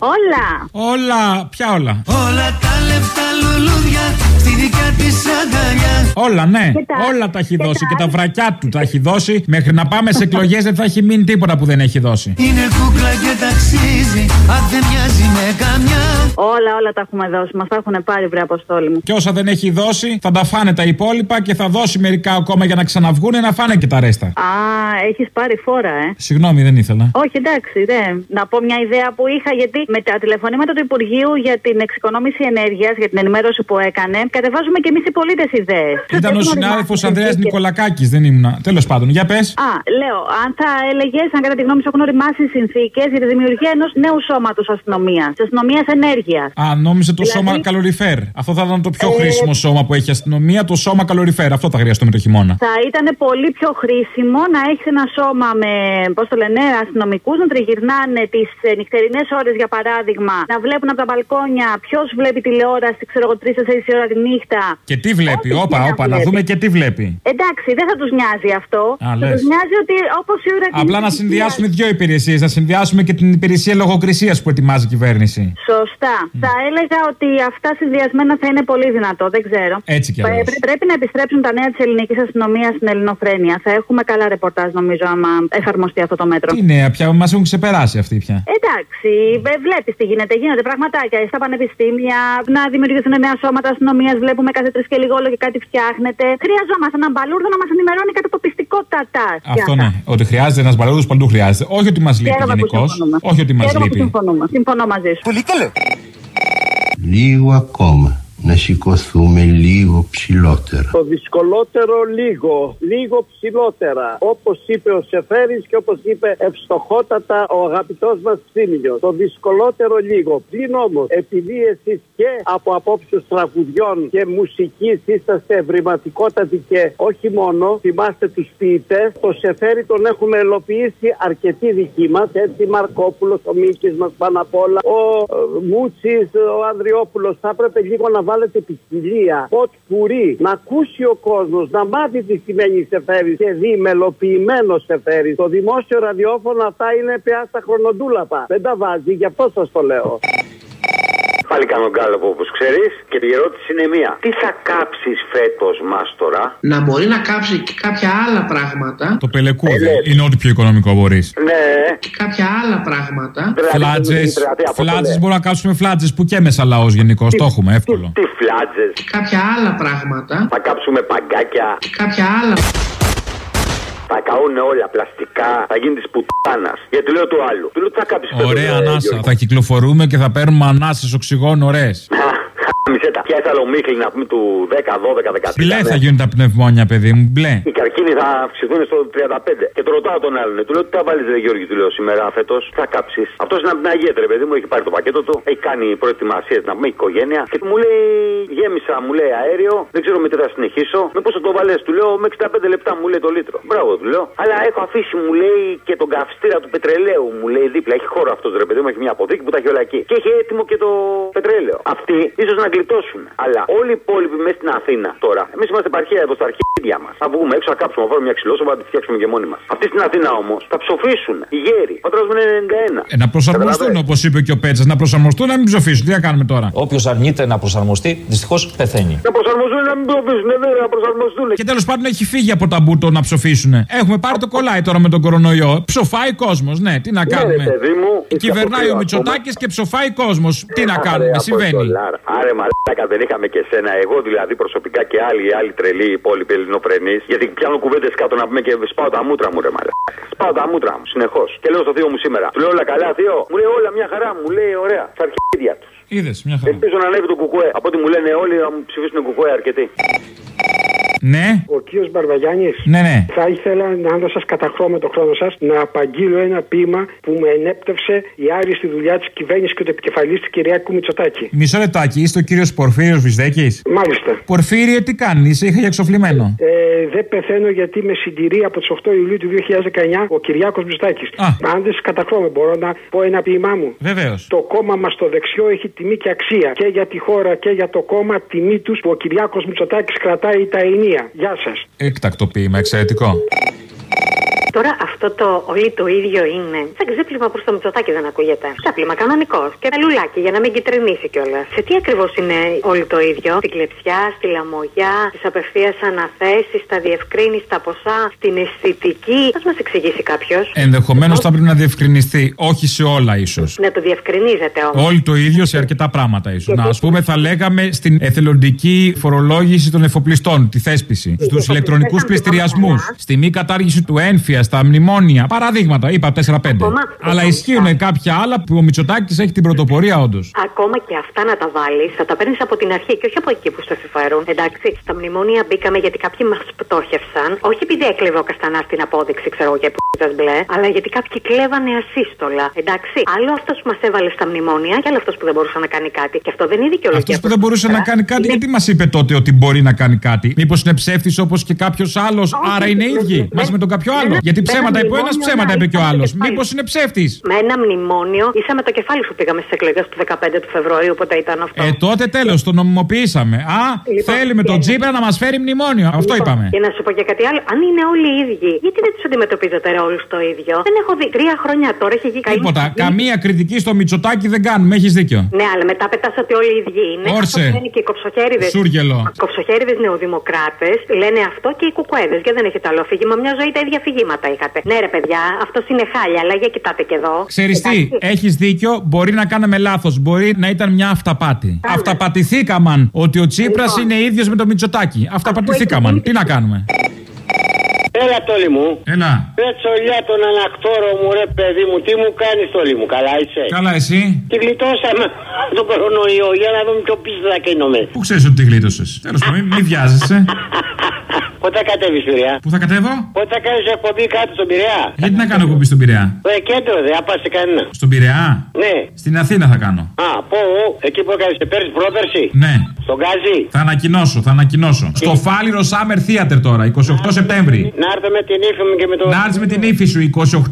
Όλα. Όλα, ποια όλα; Όλα τα λεφτά λουλούδια στη δικιά της αγκαλιά. Όλα, ναι. Και τα- Όλα τα έχει και δώσει. τα- Και τα βρακιά του τα έχει δώσει. Μέχρι να πάμε σε εκλογές δεν θα έχει μείνει τίποτα που δεν έχει δώσει. Είναι κούκλα και ταξίζει, αν δεν μοιάζει με καμιά. Όλα, όλα τα έχουμε δώσει. Μας τα έχουν πάρει, βρε Αποστόλη μου. Και όσα δεν έχει δώσει θα τα φάνε τα υπόλοιπα και θα δώσει μερικά ακόμα για να ξαναβγούν να φάνε και τα ρέστα. Α, έχεις πάρει φόρα, ε. Συγγνώμη, δεν ήθελα. Όχι, εντάξει, δε. Να πω μια ιδέα που είχα, γιατί με τα τηλεφωνήματα του Υπουργείου για την εξοικονόμηση ενέργειας, για την ενημέρωση που έκανε, κατεβάζουμε και εμείς οι πολίτες ιδέες. Ήταν ο συνάδελφος Ανδρέας Νικολακάκης, δεν ήμουνα. Τέλος πάντων, για πες. Α, λέω, αν θα έλεγες, αν κατά τη γνώμη σου έχουν οριμάσει οι συνθήκες για τη δημιουργία ενός νέου σώματος αστυνομίας, της αστυνομίας ενέργειας. Α, νόμιζε το Δηλαδή- σώμα καλοριφέρ. Αυτό θα ήταν το πιο Ε, χρήσιμο σώμα που έχει η αστυνομία, το σώμα καλοριφέρ. Αυτό θα χρειαστούμε το χειμώνα. Θα ήταν πολύ πιο χρήσιμο να έχεις ένα σώμα με, πώς το λένε, αστυνομικούς να τριγυρνάνε τις νυχτερινές ώρες, για παράδειγμα, να βλέπουν από τα μπαλκόνια ποιος βλέπει τηλεόραση, ξέρω εγώ, 3-4 ώρα τη νύχτα. Και τι βλέπει, Ό,τι όπα, και να όπα, να βλέπει. δούμε και τι βλέπει. Εντάξει, δεν θα τους νοιάζει αυτό. Α, θα λες. τους νοιάζει ότι όπως η ώρα Απλά να κινητής συνδυάσουμε δύο υπηρεσίες. Να συνδυάσουμε και την υπηρεσία λογοκρισίας που ετοιμάζει η κυβέρνηση. Σωστά. Θα έλεγα ότι αυτά συνδυασμένα θα είναι πολύ δυνατό, δεν ξέρω. Έτσι κι Πρέ- αλλιώς. Πρέπει να επιστρέψουν τα νέα της ελληνικής αστυνομίας στην ελληνοφρένεια. Θα έχουμε καλά ρεπορτάζ, νομίζω, άμα εφαρμοστεί αυτό το μέτρο. Τι νέα πια, μας έχουν ξεπεράσει αυτοί πια. Εντάξει, βλέπεις τι γίνεται. Γίνονται πραγματάκια στα πανεπιστήμια, να δημιουργηθούν νέα σώματα αστυνομίας. Βλέπουμε κάθε τρεις και λίγο όλο και κάτι φτιάχνεται. Χρειαζόμαστε έναν μπαλούρδο να μας ενημερώνει κατά το πιστικότατα. Αυτό ναι. Ότι χρειάζεται ένας μπαλούδο παντού χρειάζεται. Όχι ότι μας λείπει Χαίρομαι που γενικώς. συμφωνούμε. Όχι ότι μας Χαίρομαι που λείπει. συμφωνούμε. Συμφωνώ μαζί σου. Πολύ καλό. Λίγο ακόμα. Να σηκωθούμε λίγο ψηλότερα. Το δυσκολότερο λίγο, λίγο ψηλότερα. Όπως είπε ο Σεφέρης και όπως είπε ευστοχότατα ο αγαπητός μας Ψήμιλιο. Το δυσκολότερο λίγο. Πλην όμως, επειδή εσείς και από απόψεως τραγουδιών και μουσικής είσαστε ευρηματικότατοι και όχι μόνο, θυμάστε τους ποιητές, το Σεφέρι τον έχουν ελοποιήσει αρκετοί δικοί μας. Έτσι, Μαρκόπουλος, ο Μίκης μας πάνω απ' όλα, ο Μούτσι, ο Ανδριόπουλος. Θα έπρεπε λίγο να βάλετε ποικιλία, ποτ πουρί, να ακούσει ο κόσμος, να μάθει τι σημαίνει Σεφέρι και δει μελοποιημένος Σεφέρι. Το δημόσιο ραδιόφωνο αυτά είναι πια στα χρονοτούλαπα. Δεν τα βάζει, γι' αυτό σας το λέω. Πάλι κάνω γκάλωπο όπως ξέρεις. Και η ερώτηση είναι μία. Τι θα κάψεις φέτος, Μάστορα; να μπορεί να κάψει και κάποια άλλα πράγματα Το πελεκούδι είναι ό,τι πιο οικονομικό μπορείς. Ναι. Και κάποια άλλα πράγματα Δηλαδή, Φλάτζες. Δημήτρη, από το Φλάτζες λέει. μπορούμε να κάψουμε φλάτζες που και μέσα λαός γενικώ. Το έχουμε εύκολο. Τι φλάτζες; κάποια άλλα πράγματα Θα κάψουμε παγκάκια. και κάποια άλλα Θα καούν όλα πλαστικά. Θα γίνει της πουτάνας. Γιατί του λέω του άλλου. Του λέω τι θα κάψεις φέτος, Ωραία ε, ανάσα. Γιώργο; Θα κυκλοφορούμε και θα παίρνουμε ανάσες οξυγόνο ωραίες. Μισέ τα. Ποια Θεσσαλονίκη να πούμε του 10, 12, 13. Μπλε ναι. θα γίνουν τα πνευμόνια, παιδί μου. Μπλε. Οι καρκίνοι θα αυξηθούν στο 35. Και το ρωτάω τον άλλον. Του λέω τι θα βάλεις, Ρε Γιώργη, του λέω σήμερα φέτος. Τι θα κάψεις. Αυτός είναι από την Αγία, ρε παιδί μου, έχει πάρει το πακέτο του. Έχει κάνει προετοιμασίες να πούμε οικογένεια. Και μου λέει γέμισα, μου λέει αέριο. Δεν ξέρω με τι θα συνεχίσω. Με πώ θα το βαλέ, του λέω με 65 λεπτά μου λέει το λίτρο. Μπράβο, του λέω. Αλλά έχω αφήσει, μου λέει και τον καυστήρα του πετρελαίου. Μου λέει δίπλα. Έχει χώρο αυτός ρε παιδί μου, έχει μια αποθήκη που τα έχει όλα εκεί. Και έχει έτοιμο και το πετρέλαιο. Αυτοί ίσως να γλιτώσουν. Αλλά όλοι οι υπόλοιποι μέσα στην Αθήνα τώρα. Εμείς είμαστε επαρχία εδώ στα αρχίδια μας. Θα βγούμε έξω, θα κάψουμε, θα βάλουμε μια ξυλόσοβα, θα τη φτιάξουμε και μόνοι μας. Αυτοί στην Αθήνα όμως θα ψοφήσουν. Οι γέροι. Ο πατέρα μου είναι 91. Ε, να προσαρμοστούν όπως είπε και ο Πέτσας. Να προσαρμοστούν να μην ψοφήσουν. Τι να κάνουμε τώρα; Όποιος αρνείται να προσαρμοστεί, δυστυχώς πεθαίνει. Να προσαρμοστούν, να μην ψοφήσουν. Ναι, να προσαρμοστούν. Και τέλος πάντων έχει φύγει από τα μπούτο να ψοφήσουν. Έχουμε πάρει το κολλάι τώρα με τον κορονοϊό. Ψοφάει κόσμος. Ναι, τι να κάνουμε. ρε, παιδί μου, είσαι Κυβερνάει ο αποκλείω Μητσοτάκης και ψοφάει κόσμος. Τι να κάνουμε, Άρε, συμβαίνει. Αποστολάρα. Άρε μαλάκα δεν είχαμε και σένα. Εγώ δηλαδή προσωπικά και άλλοι, οι άλλοι τρελοί, οι υπόλοιποι ελληνοφρενείς. Γιατί πιάνω κουβέντες κάτω να πούμε και σπάω τα μούτρα μου, ρε μαλάκα. Σπάω τα μούτρα μου συνεχώς. Και λέω στο θείο μου σήμερα. Του λέω όλα καλά, θείο; Μου λέει όλα μια χαρά. Μου λέει ωραία. Στα αρχίδια τους. Είδες μια χαρά. Ελπίζω να ανέβει το κουκουέ. Από ό,τι μου λένε όλοι να μου ψηφίσουν κουκουέ αρκετοί. Ναι, Ο κύριος Μπαρβαγιάννης. ναι, ναι. Θα ήθελα, αν δεν σας καταχρώ με το χρόνο σας, να απαγγείλω ένα ποίημα που με ενέπτευσε η άριστη δουλειά της κυβέρνησης και του επικεφαλής της Κυριάκου Μητσοτάκη. Μισό λεπτάκι, είστε ο κύριος Πορφύριος Βυσδέκης; Μάλιστα. Πορφύριε, τι κάνεις, είσαι, είχα για εξοφλημένο. Ε, δεν πεθαίνω γιατί με συντηρεί από τις 8 Ιουλίου του 2019 ο Κυριάκος Μητσοτάκης. Α. Αν δεν σας καταχρώ, μπορώ να πω ένα ποίημά μου. Βεβαίως. Το κόμμα μας το δεξιό έχει τιμή και αξία και για τη χώρα και για το κόμμα τιμή τους που ο Κυριάκος Μητσοτάκης κρατάει τα ενία. Γεια σας. Έκτακτο ποίημα, εξαιρετικό. Τώρα αυτό το όλοι το ίδιο είναι. Σαν ξέπλυμα προς το Μητσοτάκι δεν ακούγεται. Ξέπλυμα κανονικός. Και λουλάκι για να μην κυτρινίσει κιόλας. Σε τι ακριβώς είναι όλοι το ίδιο. Στην κλεψιά, στη λαμογιά, στις απευθείας αναθέσεις, στα διευκρίνηση, στα ποσά, στην αισθητική. Α μας εξηγήσει κάποιος. Ενδεχομένως θα πρέπει να διευκρινιστεί. Όχι σε όλα ίσως. Να το διευκρινίζετε όμως. Όλοι το ίδιο σε αρκετά πράγματα ίσως. Να, ας πούμε, θα λέγαμε στην εθελοντική φορολόγηση των εφοπλιστών, τη θέσπιση. Στους ηλεκτρονικούς πληστηριασμούς. Στη μη κατάργηση του ένφια, στα μνημόνια. Παραδείγματα, είπα 4-5. Αλλά ισχύουν κάποια άλλα που ο Μητσοτάκης έχει την πρωτοπορία όντως. Ακόμα και αυτά να τα βάλεις, θα τα παίρνεις από την αρχή και όχι από εκεί που στο εφηφέρουν. Εντάξει, στα μνημόνια μπήκαμε γιατί κάποιοι μας πτώχευσαν. Όχι επειδή έκλεβε ο Καστανάς την απόδειξη, ξέρω εγώ, και που μπλε, αλλά γιατί κάποιοι κλέβανε ασύστολα. Εντάξει, άλλο αυτός που μας έβαλε στα μνημόνια και άλλο αυτός που δεν μπορούσε να κάνει κάτι. Και αυτό δεν είναι δικαιολογία. Αυτός που δεν μπορούσε να κάνει κάτι, γιατί μας είπε τότε ότι μπορεί να κάνει κάτι; Μήπως είναι ψεύτης όπως και κάποιος άλλος, άρα είναι ίδιοι; Μαζί με τον κάποιο άλλο. Γιατί ψέματα είπε ο ένας, ψέματα είπε και ο άλλος. Μήπως είναι ψεύτης; Με ένα μνημόνιο ίσα με το κεφάλι σου πήγαμε στις εκλογές του 15 του Φεβρουαρίου, πότε ήταν αυτό. Ε, τότε τέλος, το νομιμοποιήσαμε. Α, Λοιπόν, θέλει με τον και- Τζίπρα να μας φέρει μνημόνιο. Αυτό Λοιπόν, είπαμε. Και να σου πω και κάτι άλλο. Αν είναι όλοι οι ίδιοι, γιατί δεν τους αντιμετωπίζετε όλους το ίδιο; Δεν έχω δει. Τρία χρόνια τώρα έχει γίνει Τίποτα. Καμία κριτική στο Μητσοτάκι δεν κάνουμε. Έχεις δίκιο. Ναι, αλλά μετά πετάς ότι όλοι οι ίδιοι είναι. Όρσε. Αυτό λένε και οι κοψοχέριδες. Σούργελο. Κοψοχέριδες νεοδημοκράτες λένε αυτό και οι κουκουέδες. Και δεν έχετε άλλο αφήγημα. Μια ζωή τα ίδια αφηγήματα είχατε. Ναι, ρε παιδιά, αυτό είναι χάλια, αλλά για κοιτάτε και εδώ. Ξέρεις τι, έχεις δίκιο, μπορεί να κάναμε λάθος. Μπορεί να ήταν μια αυταπάτη. Αυταπατηθήκαμαν ότι ο Τσίπρας Λοιπόν. είναι ίδιος με το Μητσοτάκι. Αυταπατηθήκαμαν. Τι να κάνουμε; Έλα τόλι μου. Έλα. Ρε τσολιά τον ανακτόρο μου, ρε παιδί μου, τι μου κάνεις τόλι μου, καλά είσαι; Καλά, εσύ; Τη γλιτώσαμε τον κορονοϊό, για να δούμε πιο πίσω θα κινούμε. Πού ξέρεις ότι τη γλίτωσες; Τέλος πάντων, μην βιάζεσαι. Πότε κατέβεις, Πειραιά; Πού θα κατέβω; Πότε θα κάνεις εκπομπή κάτω στον Πειραιά; Γιατί να κάνω εκπομπή στον Πειραιά; Ε, κέντρο, δεν θα πας σε κανένα. Στον Πειραιά; Ναι. Στην Αθήνα θα κάνω. Α, πω, εκεί που έκανες πέρσι, πρόπερσι. Ναι. Στον Γκάζι. Θα ανακοινώσω, θα ανακοινώσω. Στο Φάληρο Summer Theater τώρα, 28 Σεπτέμβρη. Να έρθω με την ύφη μου και με το. Να έρθεις με την ύφη σου,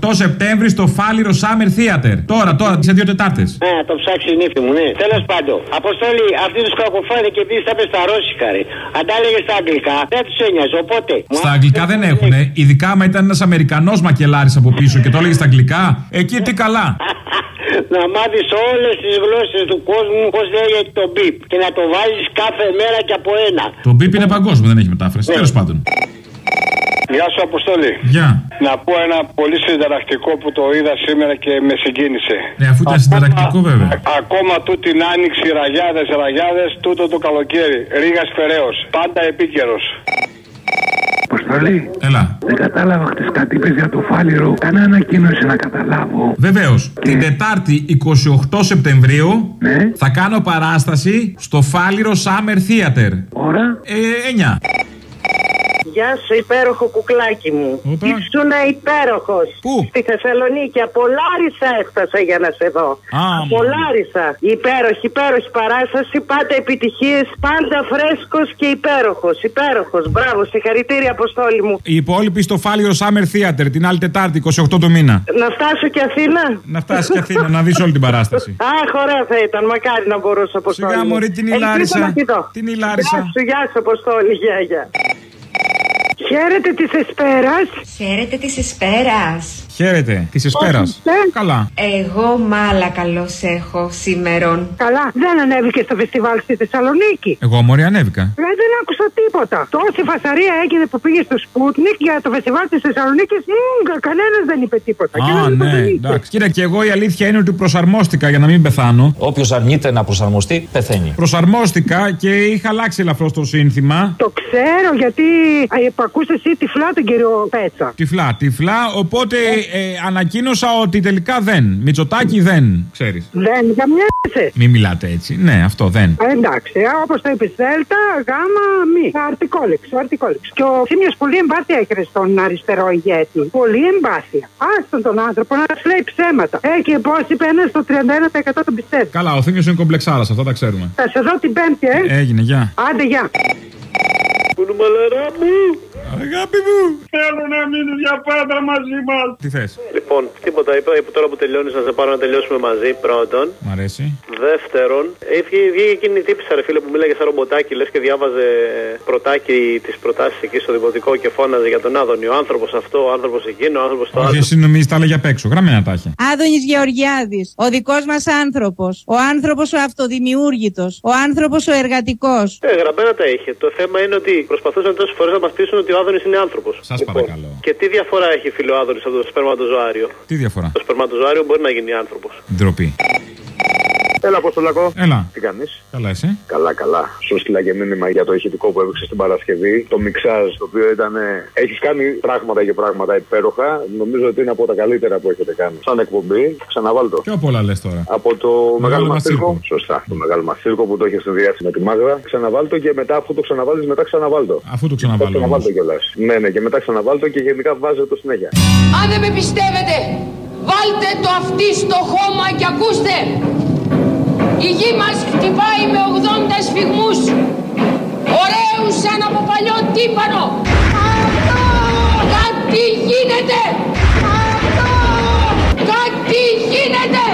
28 Σεπτέμβρη στο Φάληρο Summer Theater. Τώρα, τώρα, σε δύο Τετάρτες. Ναι, να το ψάξεις η νύφη μου, ναι. Τέλος πάντων, Αποστόλη, αυτή τους κακοφάνη και επίσης τα είπε στα ρώσικα, ρε. Αν τα έλεγες στα αγγλικά, δεν τους ένοιαζε. Οπότε. Στα αγγλικά δεν έχουν. Ειδικά άμα ήταν ένας Αμερικανός μακελάρης από πίσω και το έλεγε στα αγγλικά. Εκεί τι καλά. να μάθεις όλες τις γλώσσες του κόσμου πώς λέγεται το μπιπ και να το βάζει κάθε μέρα και από ένα. Το μπίπ είναι παγκόσμιο, δεν έχει μετάφραση. Τέλος πάντων. Γεια σου, Αποστόλη. Γεια. Να πω ένα πολύ συνταρακτικό που το είδα σήμερα και με συγκίνησε. Ναι, αφού ήταν συνταρακτικό βέβαια. Ακόμα τούτη την άνοιξη, ραγιάδες, ραγιάδες, τούτο το καλοκαίρι. Ρίγα Φεραίος. Πάντα επίκαιρος. Αποστολή. Έλα. Δεν κατάλαβα χτες κάτι είπες για το φάληρο. Κάνε ανακοίνωση να καταλάβω. Βεβαίως. Την Τετάρτη 28 Σεπτεμβρίου Ναι. θα κάνω παράσταση στο Φάληρο Summer Theater. Ώρα. Ε, 9. Γεια σου, υπέροχο κουκλάκι μου. Όπα. Ήσουν υπέροχος. Πού; Στη Θεσσαλονίκη. Από Λάρισα έφτασα για να σε δω. Α, από Λάρισα. Υπέροχη, υπέροχη παράσταση. Πάντα επιτυχίε. Πάντα φρέσκος και υπέροχος. Υπέροχος. Μπράβο, συγχαρητήρια, Αποστόλη μου. Οι υπόλοιποι στο Φάληρο Summer Theater την άλλη Τετάρτη 28 του μήνα. Να φτάσω και Αθήνα; Να φτάσεις και Αθήνα να δεις όλη την παράσταση. Αχ, ωραία θα ήταν. Μακάρι να μπορούσα, Αποστόλη. Σιγά, μου. μωρή, την Ελπίζω Ηλάρισα. να τη δω. Την Ηλάρισα. Γεια σου, γεια σου, Αποστόλη. Γεια, γεια. Χαίρετε της Εσπέρας. Χαίρετε της Εσπέρας. Χαίρετε, της Εσπέρας. Καλά. Εγώ μάλα καλώς έχω σήμερον. Καλά, δεν ανέβηκε στο φεστιβάλ στη Θεσσαλονίκη. Εγώ μωρή ανέβηκα. Ε, δεν άκουσα τίποτα. Τόση φασαρία έγινε που πήγε στο Σπούτνικ για το φεστιβάλ της Θεσσαλονίκης. Κανένας δεν είπε τίποτα. Και Α, δεν ναι, υποτιμήθηκε. εντάξει. Κοίτα, και εγώ η αλήθεια είναι ότι προσαρμόστηκα για να μην πεθάνω. Όποιος αρνείται να προσαρμοστεί, πεθαίνει. Προσαρμόστηκα και είχα αλλάξει ελαφρώ το σύνθημα. Το ξέρω γιατί υπακούσε εσύ τυφλά τον κύριο Πέτσα. Τυφλά, τυφλά. Οπότε ε, ανακοίνωσα ότι τελικά δεν. Μητσοτάκι δεν, ξέρεις. Δεν καμιάσαι. Μην μιλάτε έτσι. Ναι, αυτό δεν. Ε, εντάξει, όπως το είπε, Δέλτα, Γάμα, Μη. Αρτικόλεξο, αρτικόλεξο. Και ο Θήμιος πολύ εμπάθεια έχει στον αριστερό ηγέτη. Πολύ εμπάθεια. Άστον τον άνθρωπο να σου λέει ψέματα. Ε, και πώς είπε ένας στο 31% τον πιστεύει. Καλά, ο Θήμιος είναι κομπλεξάρας, αυτά τα ξέρουμε. Θα σε δω την Πέμπτη, ε. Έγινε, γεια. Άντε, γεια. Κουνουμαλαρά μου, Αγάπη μου. Θέλω να μείνει για πάντα μαζί μας. Τι θες; Λοιπόν, τίποτα. Είπα είπα τώρα που τελειώνεις να σε πάρω να τελειώσουμε μαζί. Πρώτον. Μ' αρέσει. Δεύτερον, ε, βγήκε βγήκε εκείνη η τύπησα, ρε φίλε, που μίλαγε σαν ρομποτάκι, λες και διάβαζε πρωτάκι τις προτάσεις εκεί στο δημοτικό και φώναζε για τον Άδωνη. Ο άνθρωπος αυτό, ο άνθρωπος εκείνο, ο άνθρωπος το Όχι, άλλο. εσύ νομίζεις τα έλεγε απ' έξω. Γραμμένα τα είχε. Άδωνης Γεωργιάδης, ο δικός μας άνθρωπος, ο άνθρωπος ο αυτοδημιούργητος, ο άνθρωπος ο εργατικός. Ε, γραμμένα τα είχε. Το θέμα είναι ότι προσπαθούσαν τόσες φορές να μας πείσουν ότι ο Άδωνη είναι άνθρωπος. Σας παρακαλώ. Και τι διαφορά έχει φίλο ο Άδωνη από το σπερματοζωάριο; Τι διαφορά; Το σπερματοζωάριο μπορεί να γίνει άνθρωπος. Ντροπή. Έλα, Αποστολακό. Έλα. Τι κάνεις; Καλά, εσύ; Καλά, καλά. Σου στείλα και μήνυμα για το ηχητικό που έπαιξες στην Παρασκευή. Το μιξάζ, το οποίο ήταν. Έχεις κάνει πράγματα και πράγματα υπέροχα. Νομίζω ότι είναι από τα καλύτερα που έχετε κάνει. Σαν εκπομπή, ξαναβάλω Πιο πολλά λες τώρα. Από το Μεγάλο Μεγάλο Μαστίρκο. Μαστίρκο. Σωστά. Το Μεγάλο Μαστίρκο που το έχεις συνδυάσει με τη Μάγδα. Ξαναβάλω και μετά, αφού το ξαναβάλει, μετά ξαναβάλω. Αφού το ξαναβάλω. Ξαναβάλω κιόλας. Ναι, ναι, και μετά ξαναβάλω και γενικά βάζω το συνέχεια. Αν δεν με πιστεύετε, βάλτε το αυτή στο χώμα και ακούστε. Η γη μας χτυπάει με 80 σφιγμούς, ωραίους σαν από παλιό τύμπανο. Αυτό! Κάτι γίνεται! Αυτό! Κάτι γίνεται!